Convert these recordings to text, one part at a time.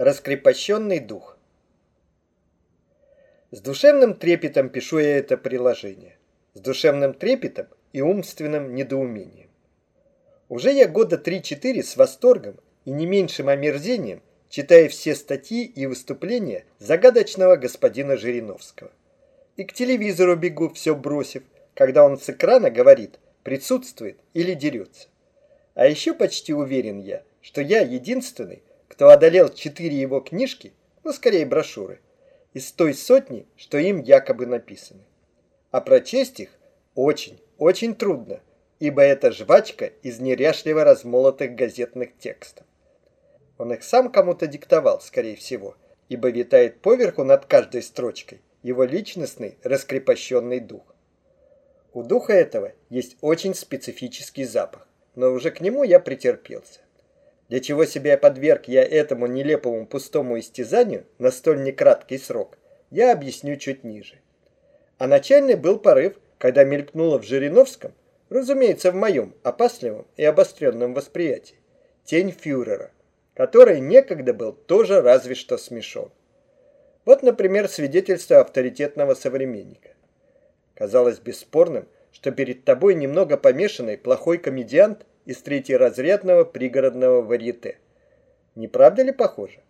Раскрепощенный дух. С душевным трепетом пишу я это приложение. С душевным трепетом и умственным недоумением. Уже я года 3-4 с восторгом и не меньшим омерзением читаю все статьи и выступления загадочного господина Жириновского. И к телевизору бегу, все бросив, когда он с экрана говорит, присутствует или дерется. А еще почти уверен я, что я единственный, кто одолел четыре его книжки, ну, скорее брошюры, из той сотни, что им якобы написаны. А прочесть их очень, очень трудно, ибо это жвачка из неряшливо размолотых газетных текстов. Он их сам кому-то диктовал, скорее всего, ибо витает поверху над каждой строчкой его личностный раскрепощенный дух. У духа этого есть очень специфический запах, но уже к нему я претерпелся. Для чего себя подверг я этому нелепому пустому истязанию на столь некраткий срок, я объясню чуть ниже. А начальный был порыв, когда мелькнуло в Жириновском, разумеется, в моем опасливом и обостренном восприятии, тень фюрера, который некогда был тоже разве что смешон. Вот, например, свидетельство авторитетного современника. Казалось бесспорным, что перед тобой немного помешанный плохой комедиант из третьеразрядного пригородного варьете. Не правда ли похоже?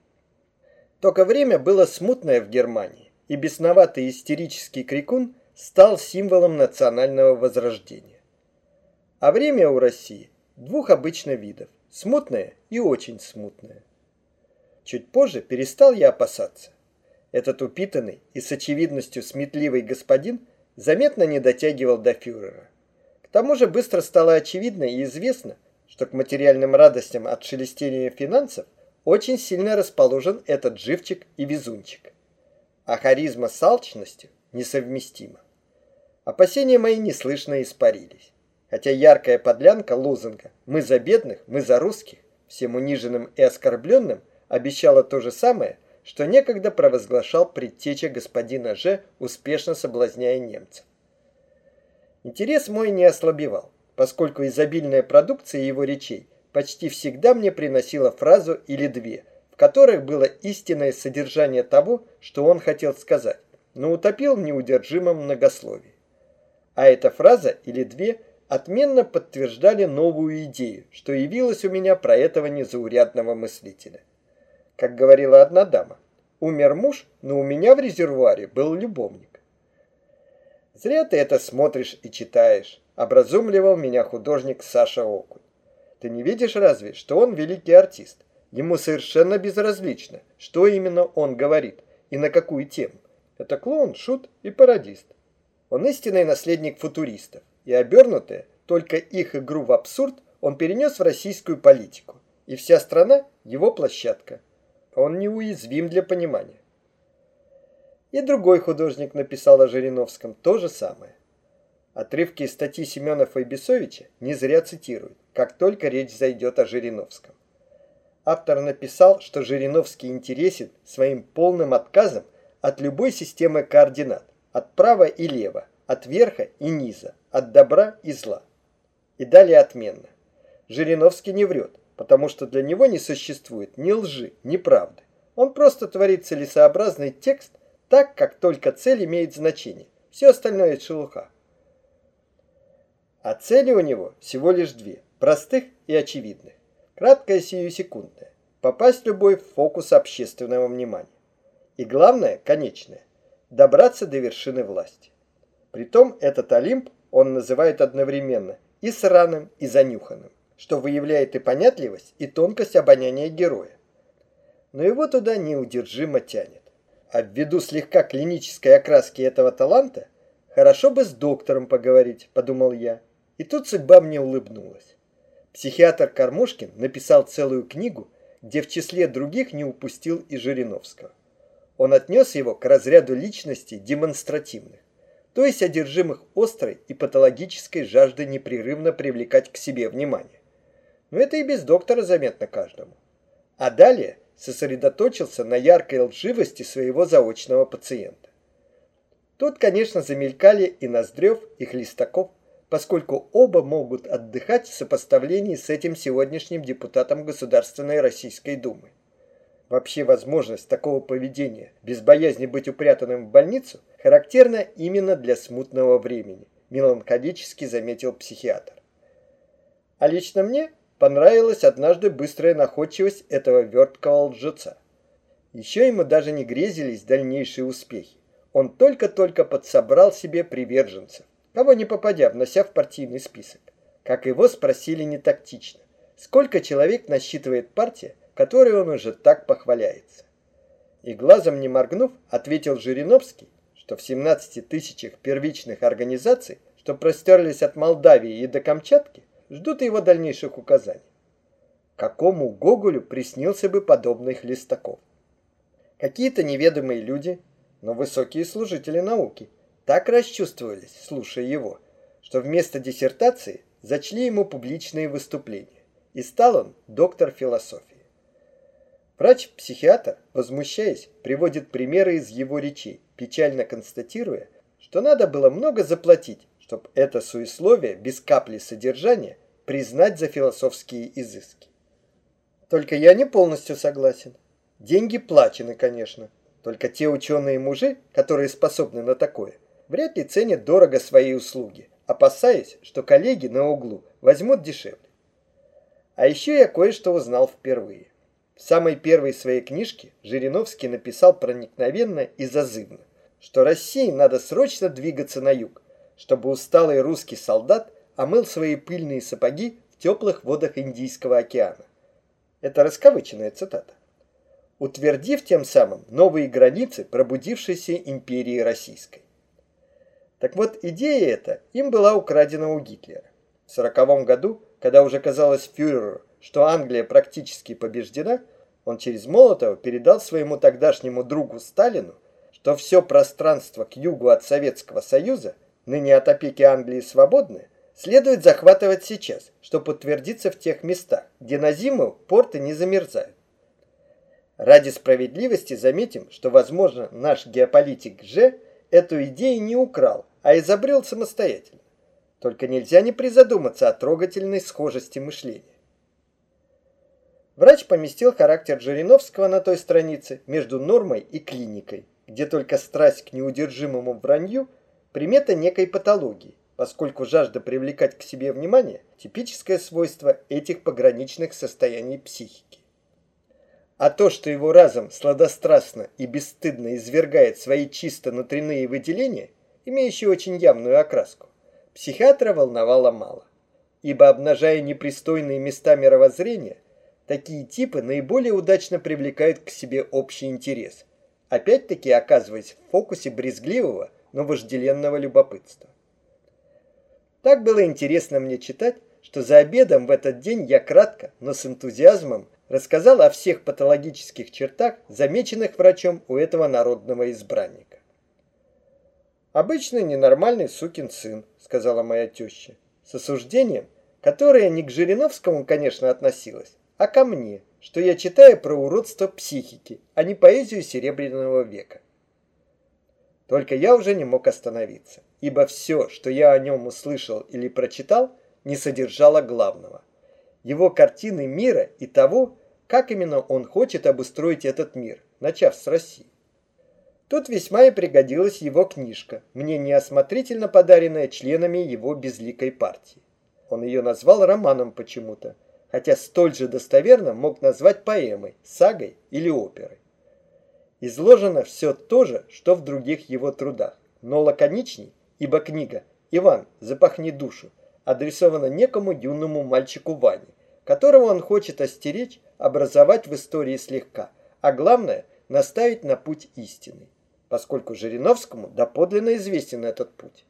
Только время было смутное в Германии, и бесноватый истерический крикун стал символом национального возрождения. А время у России двух обычно видов – смутное и очень смутное. Чуть позже перестал я опасаться. Этот упитанный и с очевидностью сметливый господин заметно не дотягивал до фюрера тому же быстро стало очевидно и известно, что к материальным радостям от шелестения финансов очень сильно расположен этот живчик и везунчик. А харизма с алчностью несовместима. Опасения мои неслышно испарились. Хотя яркая подлянка лозунга «Мы за бедных, мы за русских» всем униженным и оскорбленным обещала то же самое, что некогда провозглашал предтеча господина Ж, успешно соблазняя немцев. Интерес мой не ослабевал, поскольку изобильная продукция его речей почти всегда мне приносила фразу или две, в которых было истинное содержание того, что он хотел сказать, но утопил в неудержимом многословии. А эта фраза или две отменно подтверждали новую идею, что явилась у меня про этого незаурядного мыслителя. Как говорила одна дама, умер муж, но у меня в резервуаре был любовник. Зря ты это смотришь и читаешь, образумливал меня художник Саша Окунь. Ты не видишь разве, что он великий артист? Ему совершенно безразлично, что именно он говорит и на какую тему. Это клоун, шут и пародист. Он истинный наследник футуристов, и обернутая только их игру в абсурд он перенес в российскую политику, и вся страна – его площадка. Он неуязвим для понимания. И другой художник написал о Жириновском то же самое. Отрывки из статьи Семенова и Бесовича не зря цитируют, как только речь зайдет о Жириновском. Автор написал, что Жириновский интересен своим полным отказом от любой системы координат, от права и лева, от верха и низа, от добра и зла. И далее отменно. Жириновский не врет, потому что для него не существует ни лжи, ни правды. Он просто творит целесообразный текст, так, как только цель имеет значение. Все остальное – шелуха. А цели у него всего лишь две – простых и очевидных. Краткая сиюсекундная – попасть в любой фокус общественного внимания. И главное, конечное – добраться до вершины власти. Притом этот Олимп он называет одновременно и сраным, и занюханным, что выявляет и понятливость, и тонкость обоняния героя. Но его туда неудержимо тянет. А ввиду слегка клинической окраски этого таланта, хорошо бы с доктором поговорить, подумал я. И тут судьба мне улыбнулась. Психиатр Кормушкин написал целую книгу, где в числе других не упустил и Жириновского. Он отнес его к разряду личностей демонстративных, то есть одержимых острой и патологической жаждой непрерывно привлекать к себе внимание. Но это и без доктора заметно каждому. А далее сосредоточился на яркой лживости своего заочного пациента. Тут, конечно, замелькали и Ноздрев, и Хлестаков, поскольку оба могут отдыхать в сопоставлении с этим сегодняшним депутатом Государственной Российской Думы. Вообще возможность такого поведения без боязни быть упрятанным в больницу характерна именно для смутного времени, меланхолически заметил психиатр. А лично мне понравилась однажды быстрая находчивость этого верткого лжеца. Еще ему даже не грезились дальнейшие успехи. Он только-только подсобрал себе приверженцев, кого не попадя, внося в партийный список. Как его спросили не тактично, сколько человек насчитывает партия, которой он уже так похваляется. И глазом не моргнув, ответил Жириновский, что в 17 тысячах первичных организаций, что простерлись от Молдавии и до Камчатки, ждут его дальнейших указаний. Какому Гоголю приснился бы подобный Хлестаков? Какие-то неведомые люди, но высокие служители науки, так расчувствовались, слушая его, что вместо диссертации зачли ему публичные выступления, и стал он доктор философии. Врач-психиатр, возмущаясь, приводит примеры из его речей, печально констатируя, что надо было много заплатить, чтобы это суесловие без капли содержания признать за философские изыски. Только я не полностью согласен. Деньги плачены, конечно. Только те ученые-мужи, которые способны на такое, вряд ли ценят дорого свои услуги, опасаясь, что коллеги на углу возьмут дешевле. А еще я кое-что узнал впервые. В самой первой своей книжке Жириновский написал проникновенно и зазывно, что России надо срочно двигаться на юг, чтобы усталый русский солдат омыл свои пыльные сапоги в теплых водах Индийского океана. Это раскавыченная цитата. Утвердив тем самым новые границы пробудившейся империи российской. Так вот, идея эта им была украдена у Гитлера. В сороковом году, когда уже казалось фюреру, что Англия практически побеждена, он через Молотова передал своему тогдашнему другу Сталину, что все пространство к югу от Советского Союза – ныне от опеки Англии свободны, следует захватывать сейчас, чтобы подтвердиться в тех местах, где на зиму порты не замерзают. Ради справедливости заметим, что, возможно, наш геополитик Ж эту идею не украл, а изобрел самостоятельно. Только нельзя не призадуматься о трогательной схожести мышления. Врач поместил характер Жириновского на той странице между нормой и клиникой, где только страсть к неудержимому вранью – примета некой патологии, поскольку жажда привлекать к себе внимание – типическое свойство этих пограничных состояний психики. А то, что его разум сладострастно и бесстыдно извергает свои чисто внутренние выделения, имеющие очень явную окраску, психиатра волновало мало. Ибо, обнажая непристойные места мировоззрения, такие типы наиболее удачно привлекают к себе общий интерес, опять-таки оказываясь в фокусе брезгливого – но вожделенного любопытства. Так было интересно мне читать, что за обедом в этот день я кратко, но с энтузиазмом рассказал о всех патологических чертах, замеченных врачом у этого народного избранника. «Обычный ненормальный сукин сын», — сказала моя теща, с осуждением, которое не к Жириновскому, конечно, относилось, а ко мне, что я читаю про уродство психики, а не поэзию Серебряного века. Только я уже не мог остановиться, ибо все, что я о нем услышал или прочитал, не содержало главного. Его картины мира и того, как именно он хочет обустроить этот мир, начав с России. Тут весьма и пригодилась его книжка, мне неосмотрительно подаренная членами его безликой партии. Он ее назвал романом почему-то, хотя столь же достоверно мог назвать поэмой, сагой или оперой. Изложено все то же, что в других его трудах, но лаконичней, ибо книга «Иван, запахни душу» адресована некому юному мальчику Ване, которого он хочет остеречь, образовать в истории слегка, а главное – наставить на путь истины, поскольку Жириновскому доподлинно известен этот путь.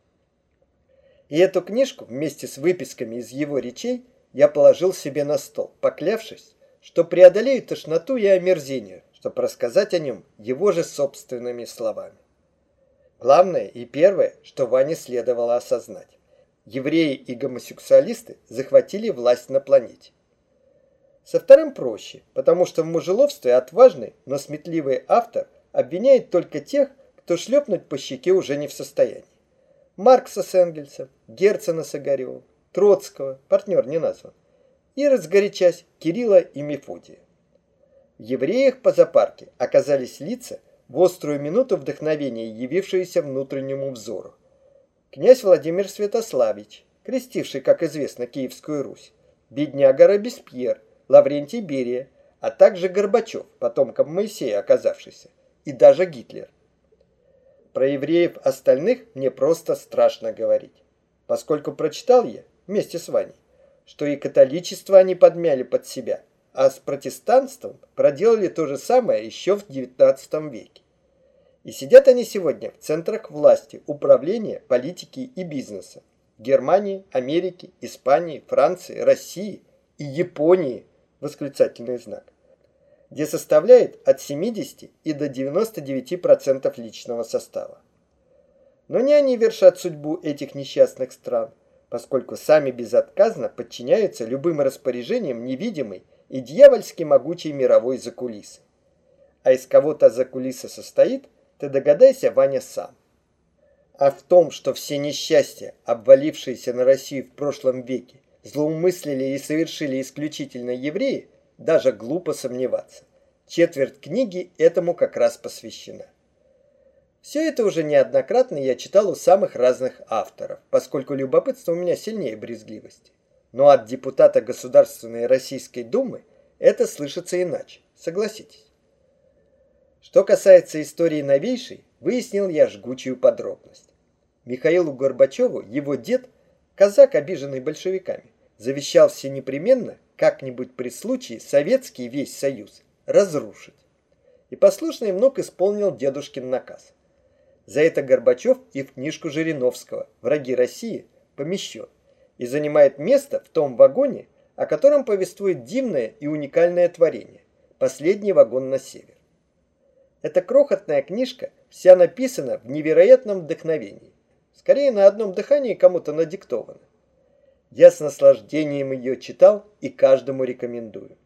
И эту книжку вместе с выписками из его речей я положил себе на стол, поклявшись, что преодолею тошноту и омерзение, чтобы рассказать о нем его же собственными словами. Главное и первое, что Ване следовало осознать. Евреи и гомосексуалисты захватили власть на планете. Со вторым проще, потому что в мужеловстве отважный, но сметливый автор обвиняет только тех, кто шлепнуть по щеке уже не в состоянии. Маркса с Энгельсом, Герцена с Огаревым, Троцкого, партнер не назван, и, разгорячась, Кирилла и Мефодия. В евреях по запарке оказались лица, в острую минуту вдохновения, явившиеся внутреннему взору. Князь Владимир Святославич, крестивший, как известно, Киевскую Русь, бедняга Робеспьер, Лаврентий Берия, а также Горбачев, потомком Моисея оказавшийся, и даже Гитлер. Про евреев остальных мне просто страшно говорить, поскольку прочитал я, вместе с Ваней, что и католичество они подмяли под себя, а с протестантством проделали то же самое еще в XIX веке. И сидят они сегодня в центрах власти, управления, политики и бизнеса. Германии, Америки, Испании, Франции, России и Японии, восклицательный знак, где составляет от 70 и до 99% личного состава. Но не они вершат судьбу этих несчастных стран, поскольку сами безотказно подчиняются любым распоряжениям невидимой и дьявольски могучей мировой закулисы. А из кого-то закулиса состоит, ты догадайся, Ваня, сам. А в том, что все несчастья, обвалившиеся на Россию в прошлом веке, злоумыслили и совершили исключительно евреи, даже глупо сомневаться. Четверть книги этому как раз посвящена. Все это уже неоднократно я читал у самых разных авторов, поскольку любопытство у меня сильнее брезгливости. Но от депутата Государственной Российской Думы это слышится иначе, согласитесь. Что касается истории новейшей, выяснил я жгучую подробность. Михаилу Горбачеву его дед, казак, обиженный большевиками, завещал все непременно как-нибудь при случае советский весь союз разрушить. И послушный внук исполнил дедушкин наказ. За это Горбачев и в книжку Жириновского «Враги России» помещен и занимает место в том вагоне, о котором повествует дивное и уникальное творение «Последний вагон на север». Эта крохотная книжка вся написана в невероятном вдохновении. Скорее на одном дыхании кому-то надиктовано. Я с наслаждением ее читал и каждому рекомендую.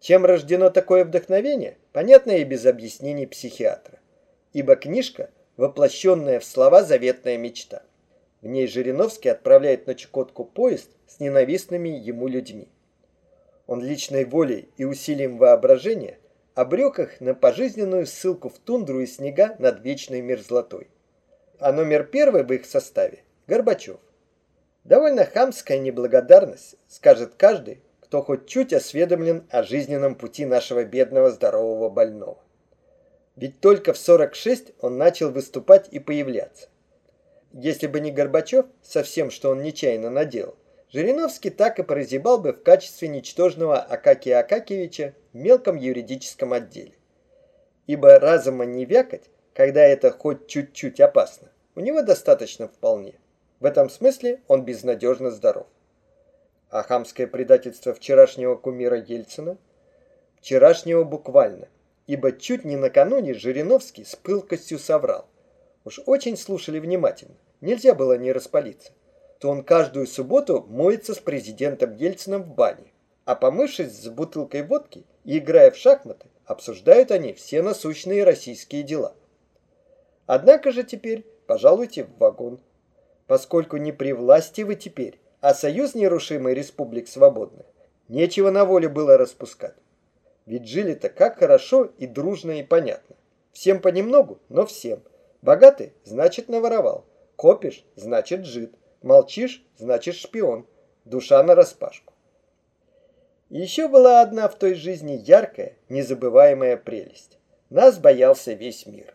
Чем рождено такое вдохновение, понятно и без объяснений психиатра. Ибо книжка – воплощенная в слова заветная мечта. В ней Жириновский отправляет на Чукотку поезд с ненавистными ему людьми. Он личной волей и усилием воображения обрек их на пожизненную ссылку в тундру и снега над вечной мерзлотой. А номер первый в их составе – Горбачев. Довольно хамская неблагодарность, скажет каждый, кто хоть чуть осведомлен о жизненном пути нашего бедного здорового больного. Ведь только в 46 он начал выступать и появляться. Если бы не Горбачев со всем, что он нечаянно наделал, Жириновский так и прозябал бы в качестве ничтожного Акакия Акакевича в мелком юридическом отделе. Ибо разума не вякать, когда это хоть чуть-чуть опасно, у него достаточно вполне. В этом смысле он безнадежно здоров. А хамское предательство вчерашнего кумира Ельцина? Вчерашнего буквально, ибо чуть не накануне Жириновский с пылкостью соврал. Уж очень слушали внимательно, нельзя было не распалиться то он каждую субботу моется с президентом Ельциным в бане. А помывшись с бутылкой водки и играя в шахматы, обсуждают они все насущные российские дела. Однако же теперь пожалуйте в вагон. Поскольку не при власти вы теперь, а союз нерушимый республик свободных, нечего на воле было распускать. Ведь жили-то как хорошо и дружно и понятно. Всем понемногу, но всем. Богатый – значит наворовал. Копишь – значит жид. Молчишь, значит шпион. Душа нараспашку. И еще была одна в той жизни яркая, незабываемая прелесть. Нас боялся весь мир.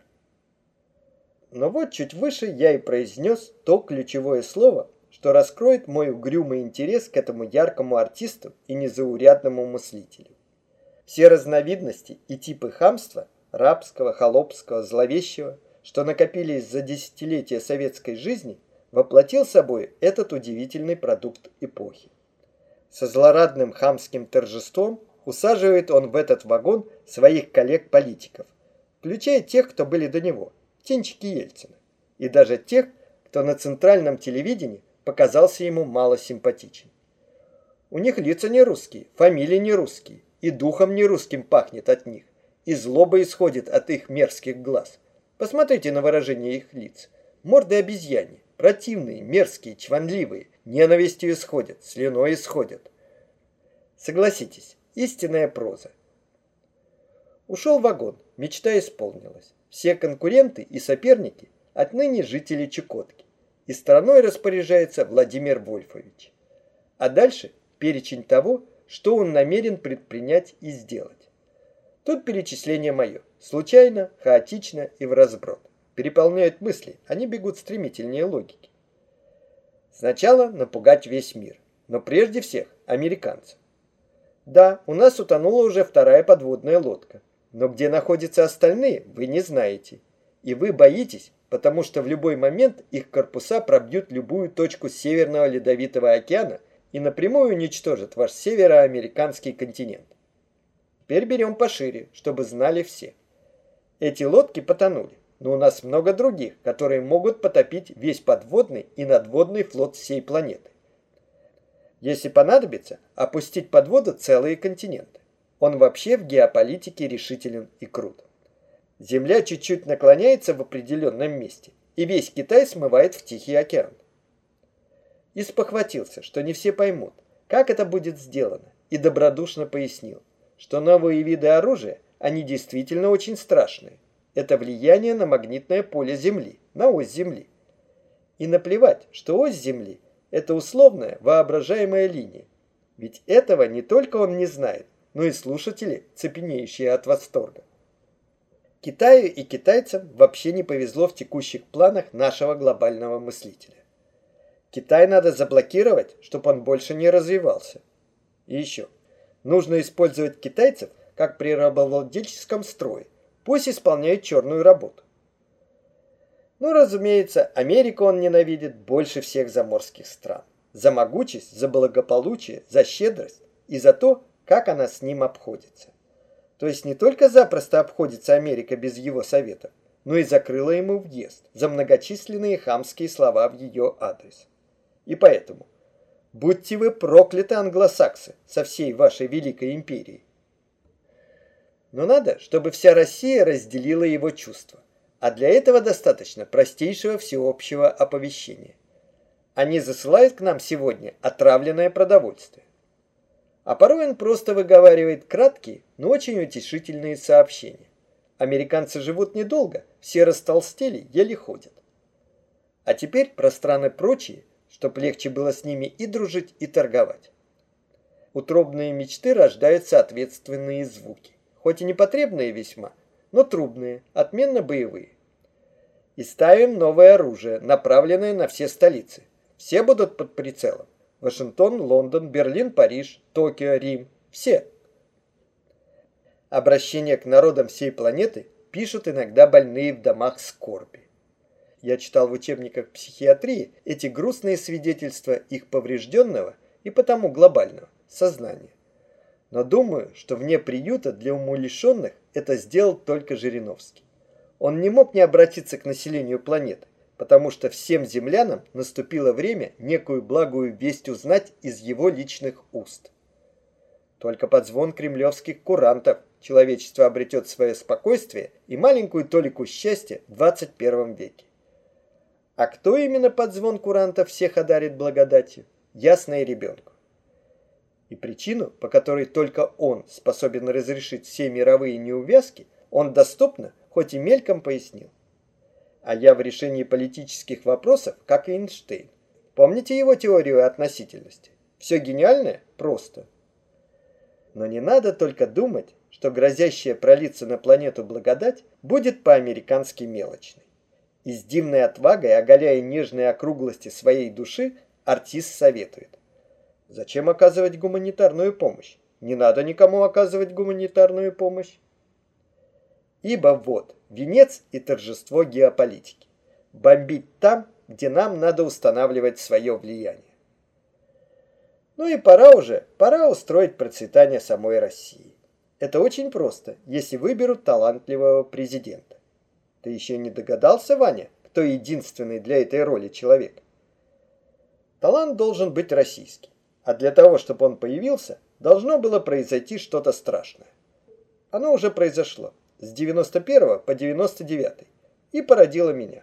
Но вот чуть выше я и произнес то ключевое слово, что раскроет мой угрюмый интерес к этому яркому артисту и незаурядному мыслителю. Все разновидности и типы хамства, рабского, холопского, зловещего, что накопились за десятилетия советской жизни, воплотил собой этот удивительный продукт эпохи. Со злорадным хамским торжеством усаживает он в этот вагон своих коллег-политиков, включая тех, кто были до него, птенчики Ельцина, и даже тех, кто на центральном телевидении показался ему мало симпатичен. У них лица не русские, фамилии не русские, и духом не русским пахнет от них, и злоба исходит от их мерзких глаз. Посмотрите на выражение их лиц. Морды обезьяне, Противные, мерзкие, чванливые, ненавистью исходят, слюной исходят. Согласитесь, истинная проза. Ушел вагон, мечта исполнилась. Все конкуренты и соперники отныне жители Чукотки. И страной распоряжается Владимир Вольфович. А дальше перечень того, что он намерен предпринять и сделать. Тут перечисление мое. Случайно, хаотично и в разброд. Переполняют мысли, они бегут стремительнее логики. Сначала напугать весь мир, но прежде всех американцев. Да, у нас утонула уже вторая подводная лодка, но где находятся остальные, вы не знаете. И вы боитесь, потому что в любой момент их корпуса пробьют любую точку Северного Ледовитого океана и напрямую уничтожат ваш североамериканский континент. Теперь берем пошире, чтобы знали все. Эти лодки потонули, но у нас много других, которые могут потопить весь подводный и надводный флот всей планеты. Если понадобится, опустить под воду целые континенты. Он вообще в геополитике решителен и крут. Земля чуть-чуть наклоняется в определенном месте, и весь Китай смывает в Тихий океан. И спохватился, что не все поймут, как это будет сделано, и добродушно пояснил, что новые виды оружия, они действительно очень страшные. Это влияние на магнитное поле Земли, на ось Земли. И наплевать, что ось Земли – это условная воображаемая линия. Ведь этого не только он не знает, но и слушатели, цепенеющие от восторга. Китаю и китайцам вообще не повезло в текущих планах нашего глобального мыслителя. Китай надо заблокировать, чтобы он больше не развивался. И еще. Нужно использовать китайцев, как при рабовладельческом строе. Пусть исполняют черную работу. Ну, разумеется, Америку он ненавидит больше всех заморских стран. За могучесть, за благополучие, за щедрость и за то, как она с ним обходится. То есть не только запросто обходится Америка без его совета, но и закрыла ему въезд за многочисленные хамские слова в ее адрес. И поэтому будьте вы прокляты, англосаксы, со всей вашей великой империей. Но надо, чтобы вся Россия разделила его чувства. А для этого достаточно простейшего всеобщего оповещения. Они засылают к нам сегодня отравленное продовольствие. А порой он просто выговаривает краткие, но очень утешительные сообщения. Американцы живут недолго, все растолстели, еле ходят. А теперь про страны прочие, чтоб легче было с ними и дружить, и торговать. Утробные мечты рождают соответственные звуки, хоть и непотребные весьма, но трубные, отменно боевые. И ставим новое оружие, направленное на все столицы. Все будут под прицелом. Вашингтон, Лондон, Берлин, Париж, Токио, Рим. Все. Обращение к народам всей планеты пишут иногда больные в домах скорби. Я читал в учебниках психиатрии эти грустные свидетельства их поврежденного и потому глобального сознания. Но думаю, что вне приюта для умалишенных это сделал только Жириновский. Он не мог не обратиться к населению планеты потому что всем землянам наступило время некую благую весть узнать из его личных уст. Только под звон кремлевских курантов человечество обретет свое спокойствие и маленькую толику счастья в 21 веке. А кто именно под звон курантов всех одарит благодатью? Ясно и ребенку. И причину, по которой только он способен разрешить все мировые неувязки, он доступно, хоть и мельком пояснил а я в решении политических вопросов, как Эйнштейн. Помните его теорию относительности? Все гениальное просто. Но не надо только думать, что грозящая пролиться на планету благодать будет по-американски мелочной. И с дивной отвагой, оголяя нежные округлости своей души, артист советует. Зачем оказывать гуманитарную помощь? Не надо никому оказывать гуманитарную помощь. Ибо вот, венец и торжество геополитики. Бомбить там, где нам надо устанавливать свое влияние. Ну и пора уже, пора устроить процветание самой России. Это очень просто, если выберут талантливого президента. Ты еще не догадался, Ваня, кто единственный для этой роли человек? Талант должен быть российский. А для того, чтобы он появился, должно было произойти что-то страшное. Оно уже произошло с 91 по 99 и породила меня.